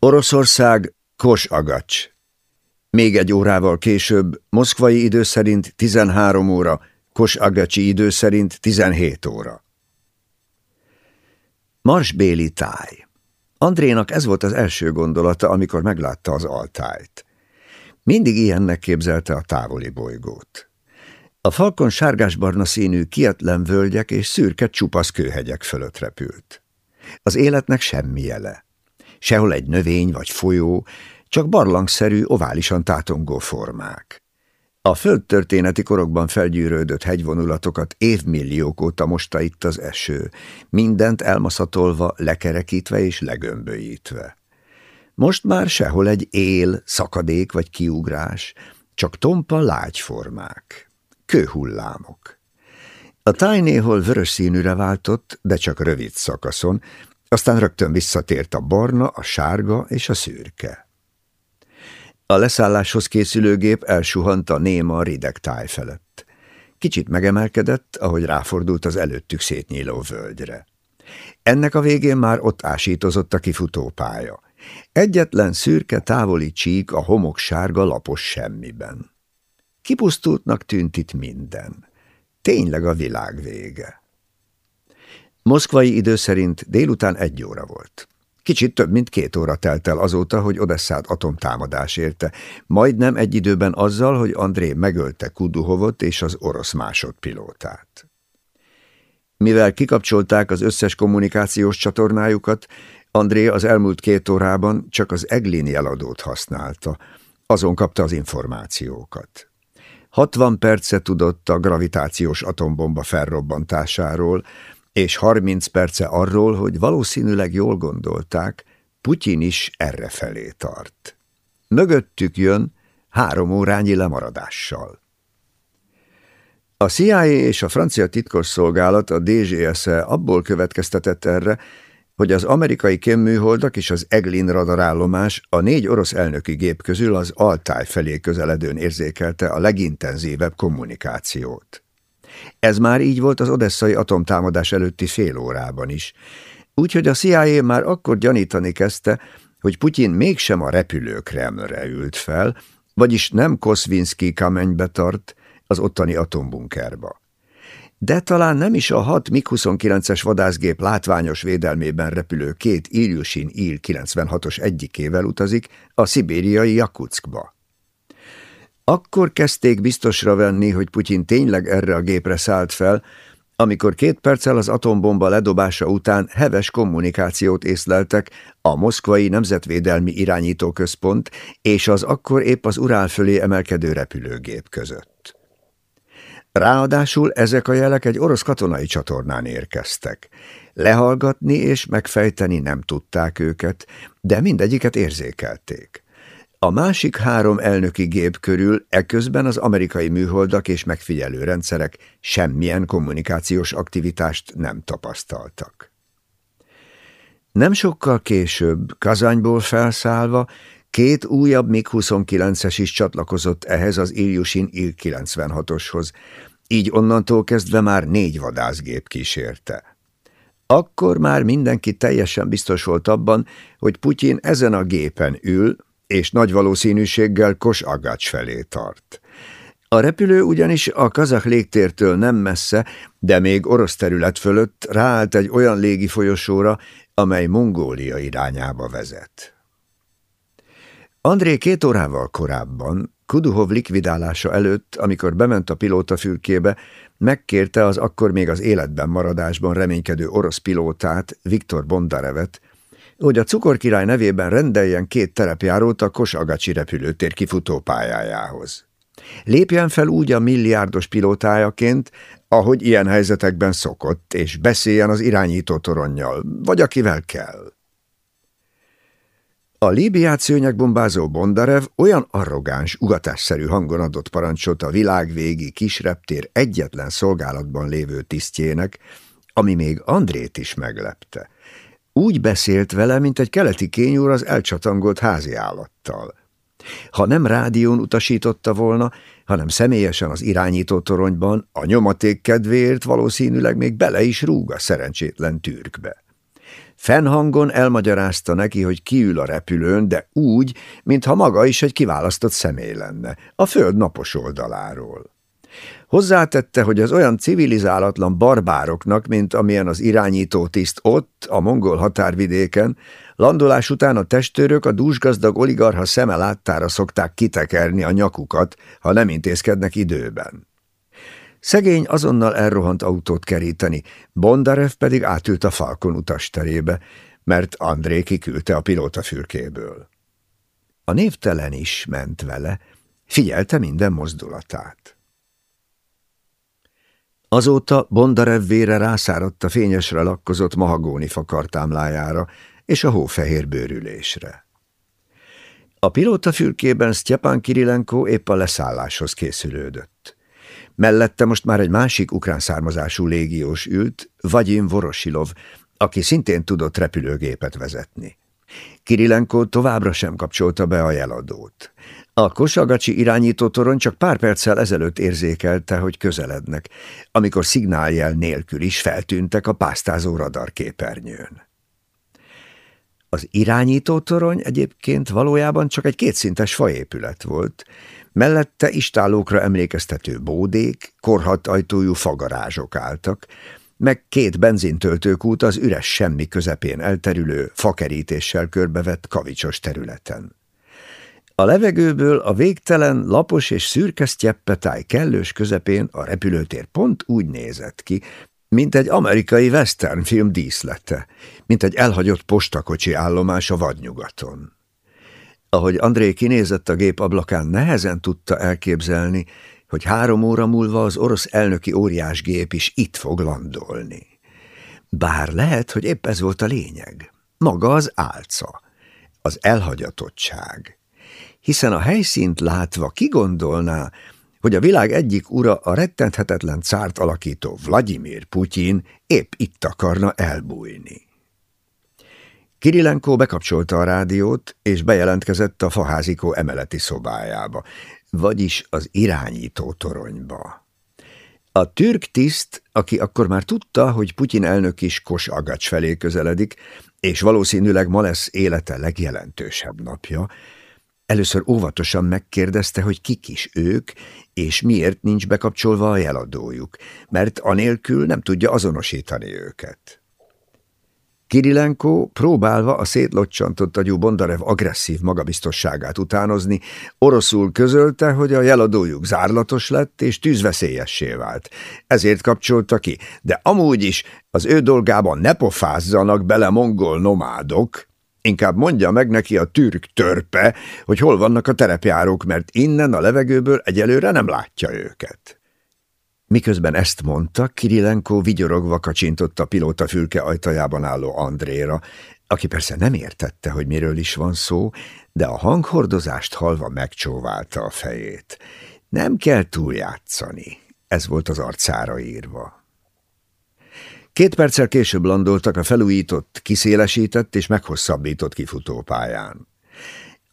Oroszország, Kos-Agacs. Még egy órával később, moszkvai idő szerint 13 óra, Kos-Agacsi idő szerint 17 óra. Marsbéli táj. Andrénak ez volt az első gondolata, amikor meglátta az altájt. Mindig ilyennek képzelte a távoli bolygót. A falkon sárgásbarna színű kietlen völgyek és szürke csupasz kőhegyek fölött repült. Az életnek semmi jele. Sehol egy növény vagy folyó, csak barlangszerű, oválisan tátongó formák. A földtörténeti korokban felgyűrődött hegyvonulatokat évmilliók óta mosta itt az eső, mindent elmaszatolva, lekerekítve és legömbölyítve. Most már sehol egy él, szakadék vagy kiugrás, csak tompa lágyformák, kőhullámok. A táj néhol vörös színűre váltott, de csak rövid szakaszon, aztán rögtön visszatért a barna, a sárga és a szürke. A leszálláshoz készülő gép elsuhant a néma rideg táj felett. Kicsit megemelkedett, ahogy ráfordult az előttük szétnyíló völgyre. Ennek a végén már ott ásítozott a kifutópálya. Egyetlen szürke távoli csík a homok sárga lapos semmiben. Kipusztultnak tűnt itt minden. Tényleg a világ vége. Moszkvai idő szerint délután egy óra volt. Kicsit több mint két óra telt el azóta, hogy Odesszát atomtámadás érte, majdnem egy időben azzal, hogy André megölte Kuduhovot és az orosz másodpilótát. Mivel kikapcsolták az összes kommunikációs csatornájukat, André az elmúlt két órában csak az Eglin jeladót használta, azon kapta az információkat. 60 perce tudott a gravitációs atombomba felrobbantásáról, és 30 perce arról, hogy valószínűleg jól gondolták, Putyin is errefelé tart. Mögöttük jön három órányi lemaradással. A CIA és a francia titkosszolgálat, a DGS-e abból következtetett erre, hogy az amerikai kémműholdak és az Eglin radarállomás a négy orosz elnöki gép közül az Altáj felé közeledőn érzékelte a legintenzívebb kommunikációt. Ez már így volt az odesszai atomtámadás előtti fél órában is. Úgyhogy a CIA már akkor gyanítani kezdte, hogy Putyin mégsem a repülő Kremlre ült fel, vagyis nem Koszvinski kamenybe tart, az ottani atombunkerba. De talán nem is a hat MiG-29-es vadászgép látványos védelmében repülő két Ilyushin Il-96-os egyikével utazik a szibériai Jakutskba. Akkor kezdték biztosra venni, hogy Putyin tényleg erre a gépre szállt fel, amikor két perccel az atombomba ledobása után heves kommunikációt észleltek a Moszkvai Nemzetvédelmi Irányítóközpont és az akkor épp az Urál fölé emelkedő repülőgép között. Ráadásul ezek a jelek egy orosz katonai csatornán érkeztek. Lehallgatni és megfejteni nem tudták őket, de mindegyiket érzékelték. A másik három elnöki gép körül eközben az amerikai műholdak és megfigyelő rendszerek semmilyen kommunikációs aktivitást nem tapasztaltak. Nem sokkal később, Kazányból felszállva, két újabb MiG-29-es is csatlakozott ehhez az Ilyushin Il-96-oshoz, így onnantól kezdve már négy vadászgép kísérte. Akkor már mindenki teljesen biztos volt abban, hogy Putyin ezen a gépen ül, és nagy valószínűséggel Kos Agács felé tart. A repülő ugyanis a kazak légtértől nem messze, de még orosz terület fölött ráállt egy olyan légi folyosóra, amely Mongólia irányába vezet. André két órával korábban, Kuduhov likvidálása előtt, amikor bement a pilóta fülkébe, megkérte az akkor még az életben maradásban reménykedő orosz pilótát, Viktor Bondarevet, hogy a cukorkirály nevében rendeljen két terepjárót a Kosagacsi repülőtér kifutópályájához. Lépjen fel úgy a milliárdos pilótájaként, ahogy ilyen helyzetekben szokott, és beszéljen az irányító toronnyal, vagy akivel kell. A Líbiát szőnyegbombázó Bondarev olyan arrogáns, ugatásszerű hangon adott parancsot a világvégi kisreptér egyetlen szolgálatban lévő tisztjének, ami még Andrét is meglepte – úgy beszélt vele, mint egy keleti kényúr az elcsatangolt házi állattal. Ha nem rádión utasította volna, hanem személyesen az irányító toronyban, a nyomaték kedvéért valószínűleg még bele is rúg a szerencsétlen türkbe. Fennhangon elmagyarázta neki, hogy kiül a repülőn, de úgy, mintha maga is egy kiválasztott személy lenne, a föld napos oldaláról. Hozzátette, hogy az olyan civilizálatlan barbároknak, mint amilyen az irányító tiszt ott, a mongol határvidéken, landolás után a testőrök a dúsgazdag oligarha szeme láttára szokták kitekerni a nyakukat, ha nem intézkednek időben. Szegény azonnal elrohant autót keríteni, Bondarev pedig átült a Falkon utasterébe, mert André kiküldte a pilóta fürkéből. A névtelen is ment vele, figyelte minden mozdulatát. Azóta Bondarev vére rászáradt a fényesre lakkozott mahagóni fakartámlájára és a hófehér bőrülésre. A pilóta fülkében Sztyepán Kirilenko épp a leszálláshoz készülődött. Mellette most már egy másik ukrán származású légiós ült, Vagyim Vorosilov, aki szintén tudott repülőgépet vezetni. Kirilenko továbbra sem kapcsolta be a jeladót. A kosagacsi irányítótorony csak pár perccel ezelőtt érzékelte, hogy közelednek, amikor szignáljel nélkül is feltűntek a pásztázó radarképernyőn. Az irányítótorony egyébként valójában csak egy kétszintes faépület volt, mellette istálókra emlékeztető bódék, korhat ajtójú fagarázsok álltak, meg két benzintöltőkút az üres semmi közepén elterülő, fakerítéssel körbevett kavicsos területen. A levegőből a végtelen, lapos és szürke sztyeppetáj kellős közepén a repülőtér pont úgy nézett ki, mint egy amerikai western film díszlete, mint egy elhagyott postakocsi állomás a vadnyugaton. Ahogy André kinézett a gép ablakán, nehezen tudta elképzelni, hogy három óra múlva az orosz elnöki óriásgép is itt fog landolni. Bár lehet, hogy épp ez volt a lényeg. Maga az álca, az elhagyatottság. Hiszen a helyszínt látva kigondolná, hogy a világ egyik ura a rettenthetetlen cárt alakító Vladimir Putyin épp itt akarna elbújni. Kirilenko bekapcsolta a rádiót, és bejelentkezett a faházikó emeleti szobájába, vagyis az irányító toronyba. A türk tiszt, aki akkor már tudta, hogy Putyin elnök is Kos Agacs felé közeledik, és valószínűleg ma lesz élete legjelentősebb napja, először óvatosan megkérdezte, hogy kik is ők, és miért nincs bekapcsolva a jeladójuk, mert anélkül nem tudja azonosítani őket. Kirilenko próbálva a szétlocsantott agyú Bondarev agresszív magabiztosságát utánozni, oroszul közölte, hogy a jeladójuk zárlatos lett és tűzveszélyessé vált. Ezért kapcsolta ki, de amúgy is az ő dolgában ne pofázzanak bele mongol nomádok, Inkább mondja meg neki a türk törpe, hogy hol vannak a terepjárók, mert innen a levegőből egyelőre nem látja őket. Miközben ezt mondta, Kirilenko vigyorogva kacsintott a pilóta fülke ajtajában álló Andréra, aki persze nem értette, hogy miről is van szó, de a hanghordozást halva megcsóválta a fejét. Nem kell túljátszani, ez volt az arcára írva. Két perccel később landoltak a felújított, kiszélesített és meghosszabbított kifutópályán.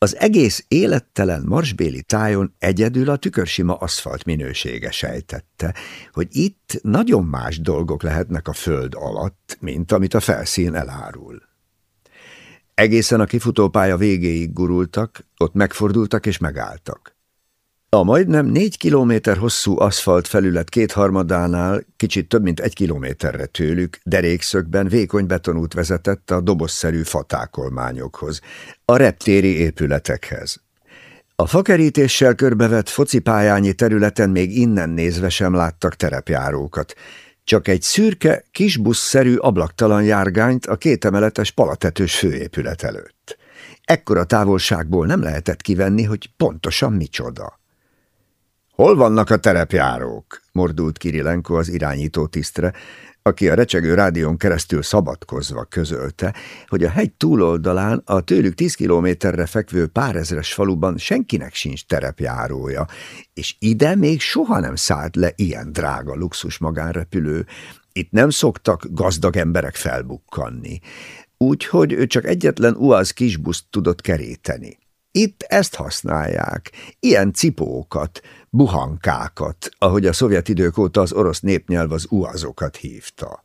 Az egész élettelen marsbéli tájon egyedül a tükörsima aszfalt minősége sejtette, hogy itt nagyon más dolgok lehetnek a föld alatt, mint amit a felszín elárul. Egészen a kifutópálya végéig gurultak, ott megfordultak és megálltak. A majdnem négy kilométer hosszú aszfalt felület kétharmadánál, kicsit több mint egy kilométerre tőlük, derékszögben vékony betonút vezetett a dobozszerű fatákolmányokhoz, a reptéri épületekhez. A fakerítéssel körbevett focipályányi területen még innen nézve sem láttak terepjárókat, csak egy szürke, kisbuszszerű ablaktalan járgányt a kétemeletes palatetős főépület előtt. Ekkora távolságból nem lehetett kivenni, hogy pontosan micsoda. Hol vannak a terepjárók? mordult Kirilenko az irányító tisztre, aki a recsegő rádión keresztül szabadkozva közölte, hogy a hegy túloldalán a tőlük tíz kilométerre fekvő párezres faluban senkinek sincs terepjárója, és ide még soha nem szállt le ilyen drága luxus magánrepülő. Itt nem szoktak gazdag emberek felbukkanni, úgyhogy ő csak egyetlen UAZ kisbuszt tudott keríteni. Itt ezt használják, ilyen cipókat, buhankákat, ahogy a szovjet idők óta az orosz népnyelv az uazokat hívta.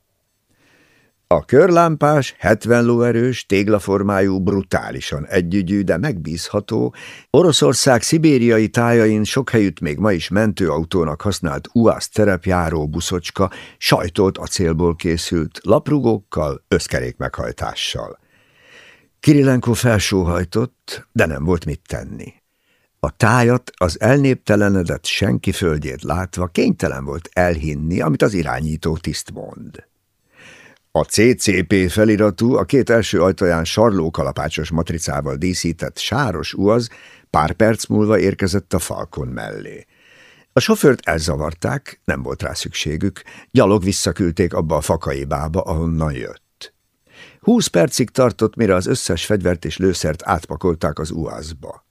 A körlámpás, 70 lóerős, téglaformájú, brutálisan együgyű, de megbízható, Oroszország szibériai tájain sok helyütt még ma is mentőautónak használt UASZ terepjáró buszocska, sajtolt acélból készült, laprugókkal, összkerék meghajtással. Kirilenko felsóhajtott, de nem volt mit tenni. A tájat, az elnéptelenedett senki földjét látva kénytelen volt elhinni, amit az irányító tiszt mond. A CCP feliratú, a két első ajtaján sarlókalapácsos matricával díszített sáros uaz pár perc múlva érkezett a falkon mellé. A sofőrt elzavarták, nem volt rá szükségük, gyalog visszaküldték abba a fakai bába, ahonnan jött. Húsz percig tartott, mire az összes fegyvert és lőszert átpakolták az uazba.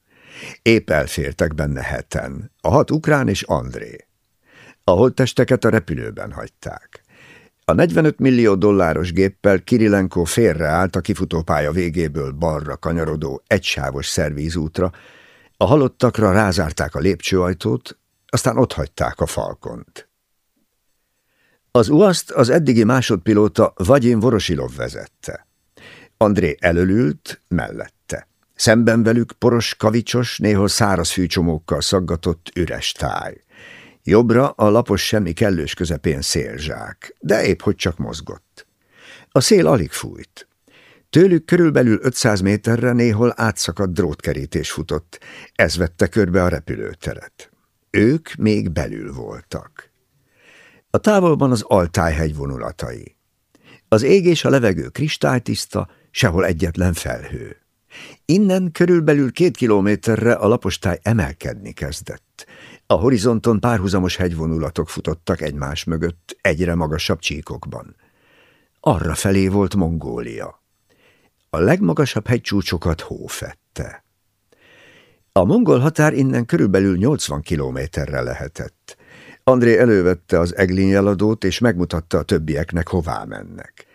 Épp elfértek benne heten, a hat ukrán és André. A holttesteket a repülőben hagyták. A 45 millió dolláros géppel Kirilenko félreállt a kifutópálya végéből balra kanyarodó egysávos szervízútra, a halottakra rázárták a lépcsőajtót, aztán otthagyták a falkont. Az uaszt az eddigi másodpilóta Vagyin Vorosilov vezette. André elölült, mellette. Szemben velük poros, kavicsos, néhol száraz fűcsomókkal szaggatott üres táj. Jobbra a lapos semmi kellős közepén szélzsák, de épp hogy csak mozgott. A szél alig fújt. Tőlük körülbelül 500 méterre néhol átszakadt drótkerítés futott, ez vette körbe a repülőteret. Ők még belül voltak. A távolban az Altájhegy vonulatai. Az ég és a levegő kristálytiszta, sehol egyetlen felhő. Innen körülbelül két kilométerre a lapostáj emelkedni kezdett. A horizonton párhuzamos hegyvonulatok futottak egymás mögött, egyre magasabb csíkokban. Arra felé volt Mongólia. A legmagasabb hegycsúcsokat hó fette. A mongol határ innen körülbelül 80 kilométerre lehetett. André elővette az Eglin jeladót, és megmutatta a többieknek, hová mennek.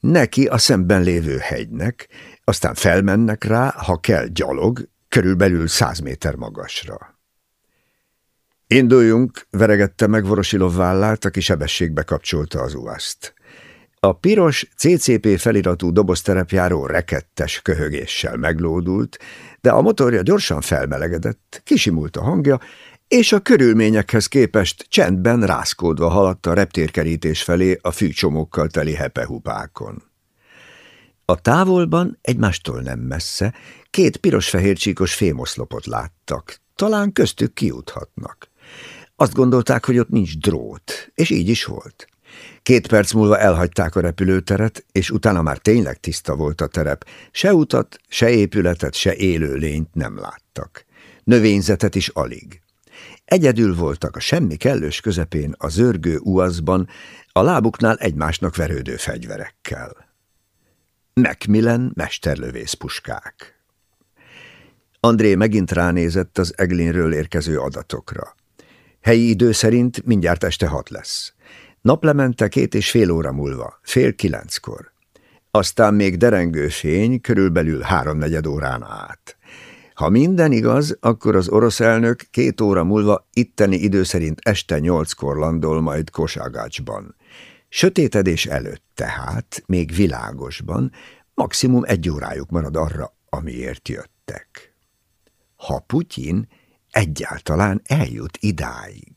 Neki a szemben lévő hegynek, aztán felmennek rá, ha kell gyalog, körülbelül száz méter magasra. Induljunk, veregette meg Vorosilov vállát, aki sebességbe kapcsolta az uaszt. A piros CCP feliratú dobozterepjáró rekettes köhögéssel meglódult, de a motorja gyorsan felmelegedett, kisimult a hangja, és a körülményekhez képest csendben rászkódva haladt a reptérkerítés felé a fűcsomókkal teli hepehupákon. A távolban, egymástól nem messze, két piros-fehér csíkos fémoszlopot láttak, talán köztük kijuthatnak. Azt gondolták, hogy ott nincs drót, és így is volt. Két perc múlva elhagyták a repülőteret, és utána már tényleg tiszta volt a terep. Se utat, se épületet, se élőlényt nem láttak. Növényzetet is alig. Egyedül voltak a semmi kellős közepén a zörgő uazban, a lábuknál egymásnak verődő fegyverekkel. Macmillan mesterlövész puskák. André megint ránézett az Eglinről érkező adatokra. Helyi idő szerint mindjárt este hat lesz. Naplemente két és fél óra múlva, fél kilenckor. Aztán még derengő fény, körülbelül háromnegyed órán át. Ha minden igaz, akkor az orosz elnök két óra múlva itteni idő szerint este nyolckor landol majd Koságácsban. Sötétedés előtt tehát, még világosban, maximum egy órájuk marad arra, amiért jöttek. Ha Putyin egyáltalán eljut idáig.